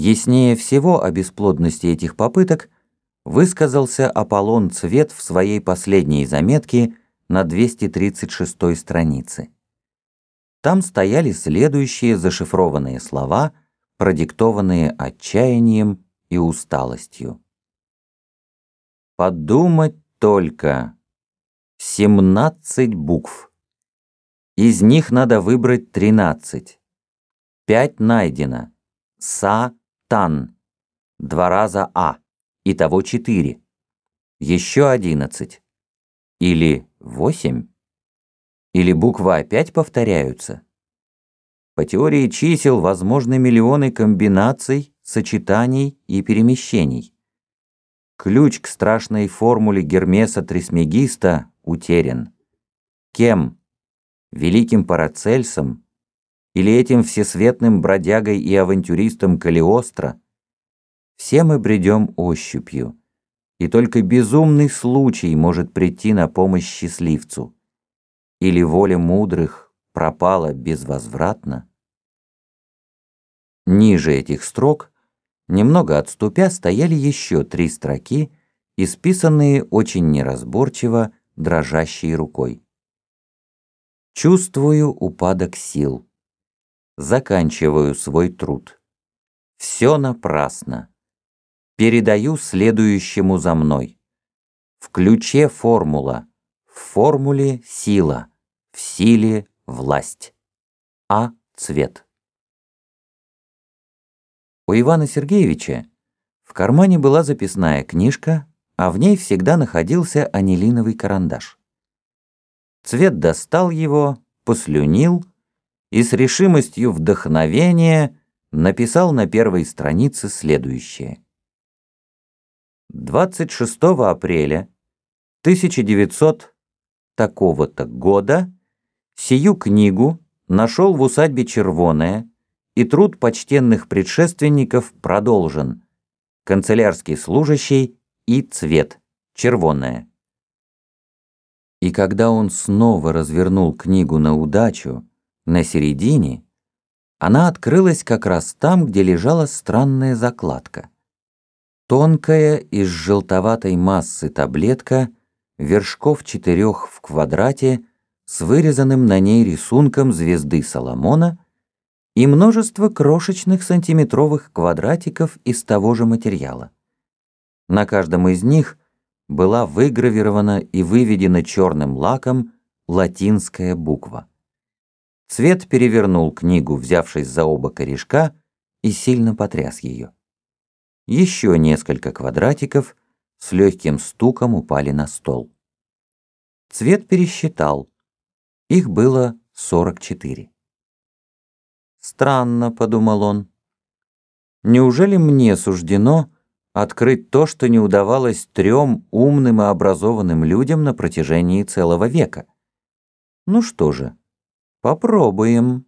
Яснее всего о бесплодности этих попыток высказался Аполлон Цвет в своей последней заметке на 236 странице. Там стояли следующие зашифрованные слова, продиктованные отчаянием и усталостью. Подумать только. 17 букв. Из них надо выбрать 13. Пять найдено. Са, тан. Два раза А. Итого четыре. Еще одиннадцать. Или восемь. Или буквы опять повторяются. По теории чисел возможны миллионы комбинаций, сочетаний и перемещений. Ключ к страшной формуле Гермеса Трисмегиста утерян. Кем? Великим Парацельсом? Или этим всесветным бродягой и авантюристом Калиостро? Все мы бредем ощупью, и только безумный случай может прийти на помощь счастливцу. Или воля мудрых пропала безвозвратно? Ниже этих строк – Немного отступя стояли еще три строки, исписанные очень неразборчиво, дрожащей рукой. Чувствую упадок сил. Заканчиваю свой труд. Все напрасно. Передаю следующему за мной. В ключе формула, в формуле сила, в силе власть. А. Цвет. У Ивана Сергеевича в кармане была записная книжка, а в ней всегда находился анилиновый карандаш. Цвет достал его, послюнил и с решимостью вдохновения написал на первой странице следующее. 26 апреля 1900 такого-то года сию книгу нашел в усадьбе Червоная и труд почтенных предшественников продолжен. Канцелярский служащий и цвет, червонное. И когда он снова развернул книгу на удачу, на середине, она открылась как раз там, где лежала странная закладка. Тонкая из желтоватой массы таблетка, вершков четырех в квадрате, с вырезанным на ней рисунком звезды Соломона и множество крошечных сантиметровых квадратиков из того же материала. На каждом из них была выгравирована и выведена черным лаком латинская буква. Цвет перевернул книгу, взявшись за оба корешка, и сильно потряс ее. Еще несколько квадратиков с легким стуком упали на стол. Цвет пересчитал. Их было 44. Странно, подумал он. Неужели мне суждено открыть то, что не удавалось трем умным и образованным людям на протяжении целого века? Ну что же, попробуем.